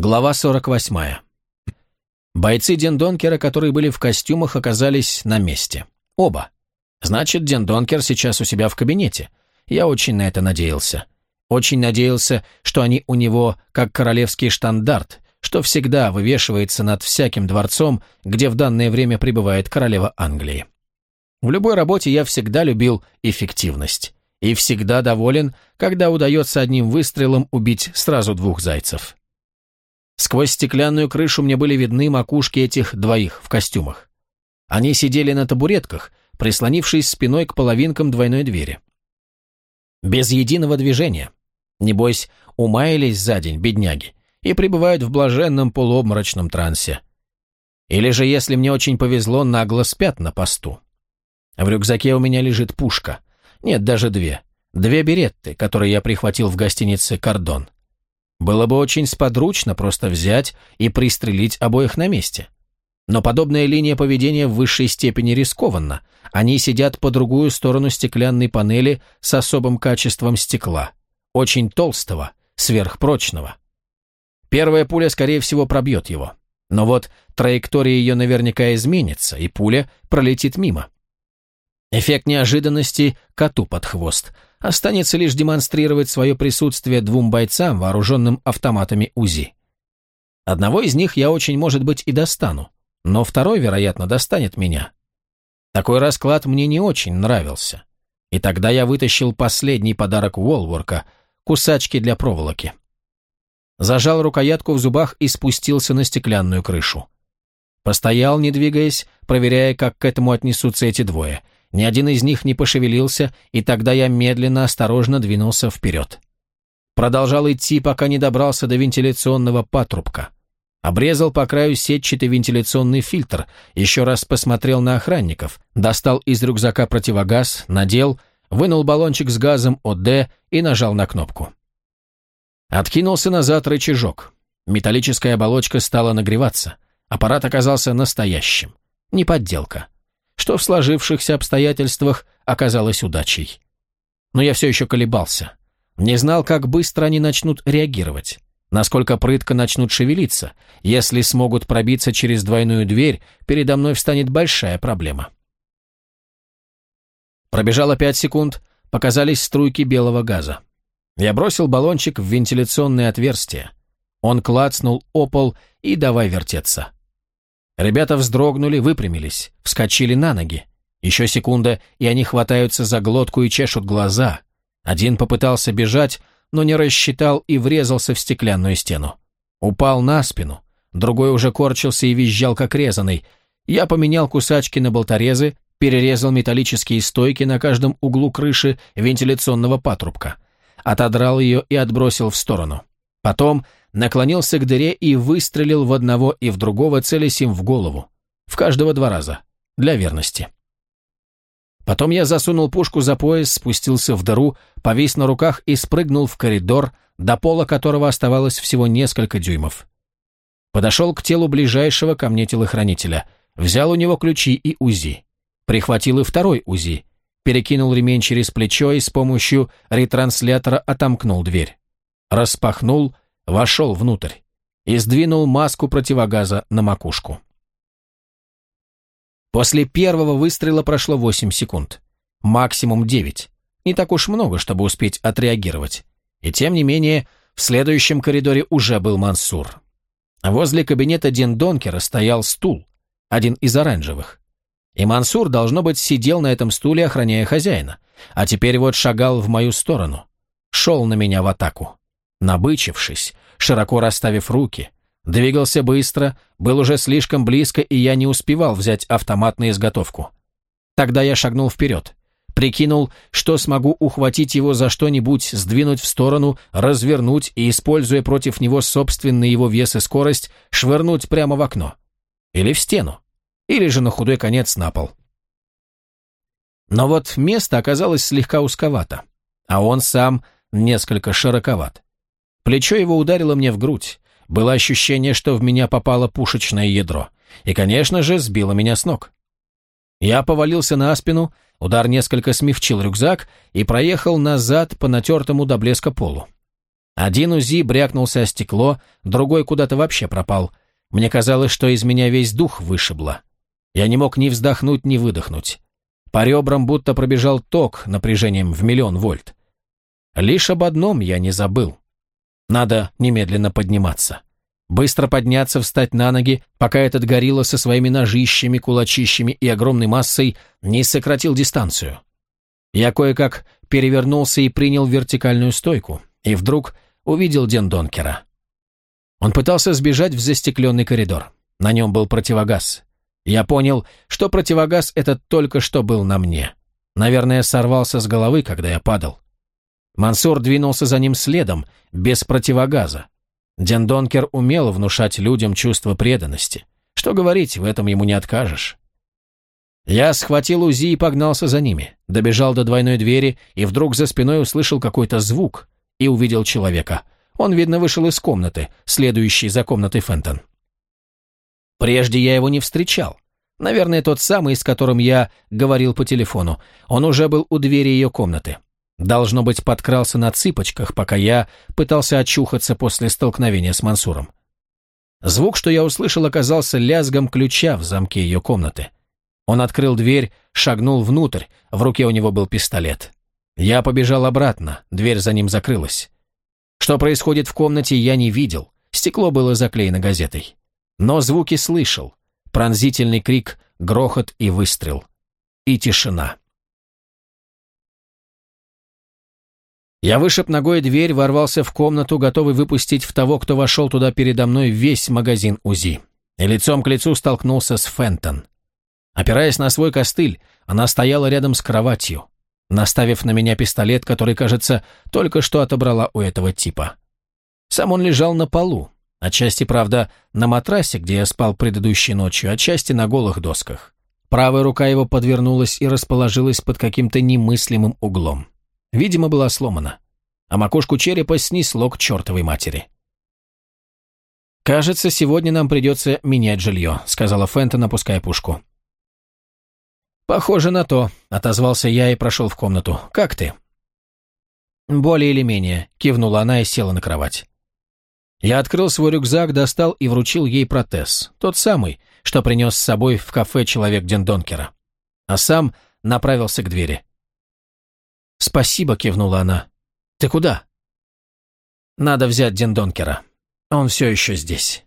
Глава 48. Бойцы Дендонкера, которые были в костюмах, оказались на месте. Оба. Значит, Дендонкер сейчас у себя в кабинете. Я очень на это надеялся. Очень надеялся, что они у него как королевский штандарт, что всегда вывешивается над всяким дворцом, где в данное время пребывает королева Англии. В любой работе я всегда любил эффективность. И всегда доволен, когда удается одним выстрелом убить сразу двух зайцев. Сквозь стеклянную крышу мне были видны макушки этих двоих в костюмах. Они сидели на табуретках, прислонившись спиной к половинкам двойной двери. Без единого движения. Небось, умаялись за день, бедняги, и пребывают в блаженном полуобморочном трансе. Или же, если мне очень повезло, нагло спят на посту. В рюкзаке у меня лежит пушка. Нет, даже две. Две беретты, которые я прихватил в гостинице «Кордон». Было бы очень сподручно просто взять и пристрелить обоих на месте. Но подобная линия поведения в высшей степени рискованна. Они сидят по другую сторону стеклянной панели с особым качеством стекла. Очень толстого, сверхпрочного. Первая пуля, скорее всего, пробьет его. Но вот траектория ее наверняка изменится, и пуля пролетит мимо. Эффект неожиданности коту под хвост – Останется лишь демонстрировать свое присутствие двум бойцам, вооруженным автоматами УЗИ. Одного из них я очень, может быть, и достану, но второй, вероятно, достанет меня. Такой расклад мне не очень нравился. И тогда я вытащил последний подарок Уолворка – кусачки для проволоки. Зажал рукоятку в зубах и спустился на стеклянную крышу. Постоял, не двигаясь, проверяя, как к этому отнесутся эти двое – ни один из них не пошевелился, и тогда я медленно, осторожно двинулся вперед. Продолжал идти, пока не добрался до вентиляционного патрубка. Обрезал по краю сетчатый вентиляционный фильтр, еще раз посмотрел на охранников, достал из рюкзака противогаз, надел, вынул баллончик с газом ОД и нажал на кнопку. Откинулся назад рычажок. Металлическая оболочка стала нагреваться. Аппарат оказался настоящим. Не подделка что в сложившихся обстоятельствах оказалось удачей. Но я все еще колебался. Не знал, как быстро они начнут реагировать, насколько прытко начнут шевелиться. Если смогут пробиться через двойную дверь, передо мной встанет большая проблема. Пробежало пять секунд, показались струйки белого газа. Я бросил баллончик в вентиляционное отверстие. Он клацнул о пол и давай вертеться. Ребята вздрогнули, выпрямились, вскочили на ноги. Еще секунда, и они хватаются за глотку и чешут глаза. Один попытался бежать, но не рассчитал и врезался в стеклянную стену. Упал на спину. Другой уже корчился и визжал, как резанный. Я поменял кусачки на болторезы, перерезал металлические стойки на каждом углу крыши вентиляционного патрубка. Отодрал ее и отбросил в сторону. Потом наклонился к дыре и выстрелил в одного и в другого, целясь им в голову. В каждого два раза. Для верности. Потом я засунул пушку за пояс, спустился в дыру, повис на руках и спрыгнул в коридор, до пола которого оставалось всего несколько дюймов. Подошел к телу ближайшего ко мне телохранителя, взял у него ключи и УЗИ. Прихватил и второй УЗИ, перекинул ремень через плечо и с помощью ретранслятора отомкнул дверь. Распахнул, вошел внутрь и сдвинул маску противогаза на макушку. После первого выстрела прошло 8 секунд. Максимум 9. Не так уж много, чтобы успеть отреагировать. И тем не менее, в следующем коридоре уже был Мансур. Возле кабинета Дин Донкера стоял стул, один из оранжевых. И Мансур, должно быть, сидел на этом стуле, охраняя хозяина, а теперь вот шагал в мою сторону. Шел на меня в атаку набычившись, широко расставив руки. Двигался быстро, был уже слишком близко, и я не успевал взять автомат на изготовку. Тогда я шагнул вперед. Прикинул, что смогу ухватить его за что-нибудь, сдвинуть в сторону, развернуть и, используя против него собственный его вес и скорость, швырнуть прямо в окно. Или в стену. Или же на худой конец на пол. Но вот место оказалось слегка узковато, а он сам несколько широковат. Плечо его ударило мне в грудь. Было ощущение, что в меня попало пушечное ядро. И, конечно же, сбило меня с ног. Я повалился на спину, удар несколько смягчил рюкзак и проехал назад по натертому до блеска полу. Один УЗИ брякнулся о стекло, другой куда-то вообще пропал. Мне казалось, что из меня весь дух вышибло. Я не мог ни вздохнуть, ни выдохнуть. По ребрам будто пробежал ток напряжением в миллион вольт. Лишь об одном я не забыл. Надо немедленно подниматься. Быстро подняться, встать на ноги, пока этот горилла со своими ножищами, кулачищами и огромной массой не сократил дистанцию. Я кое-как перевернулся и принял вертикальную стойку, и вдруг увидел Ден Донкера. Он пытался сбежать в застекленный коридор. На нем был противогаз. Я понял, что противогаз этот только что был на мне. Наверное, сорвался с головы, когда я падал. Мансур двинулся за ним следом, без противогаза. Ден Донкер умел внушать людям чувство преданности. Что говорить, в этом ему не откажешь. Я схватил УЗИ и погнался за ними, добежал до двойной двери и вдруг за спиной услышал какой-то звук и увидел человека. Он, видно, вышел из комнаты, следующей за комнатой Фентон. Прежде я его не встречал. Наверное, тот самый, с которым я говорил по телефону. Он уже был у двери ее комнаты. Должно быть, подкрался на цыпочках, пока я пытался очухаться после столкновения с Мансуром. Звук, что я услышал, оказался лязгом ключа в замке ее комнаты. Он открыл дверь, шагнул внутрь, в руке у него был пистолет. Я побежал обратно, дверь за ним закрылась. Что происходит в комнате, я не видел, стекло было заклеено газетой. Но звуки слышал. Пронзительный крик, грохот и выстрел. И тишина. Я вышиб ногой дверь, ворвался в комнату, готовый выпустить в того, кто вошел туда передо мной весь магазин УЗИ. И лицом к лицу столкнулся с Фентон. Опираясь на свой костыль, она стояла рядом с кроватью наставив на меня пистолет, который, кажется, только что отобрала у этого типа. Сам он лежал на полу, отчасти, правда, на матрасе, где я спал предыдущей ночью, отчасти на голых досках. Правая рука его подвернулась и расположилась под каким-то немыслимым углом. Видимо, была сломана. А макушку черепа снесло к чертовой матери. «Кажется, сегодня нам придется менять жилье», — сказала Фентон, опуская пушку. «Похоже на то», — отозвался я и прошел в комнату. «Как ты?» «Более или менее», — кивнула она и села на кровать. Я открыл свой рюкзак, достал и вручил ей протез. Тот самый, что принес с собой в кафе человек Дендонкера. А сам направился к двери. «Спасибо», — кивнула она. «Ты куда?» «Надо взять Дендонкера. Он все еще здесь».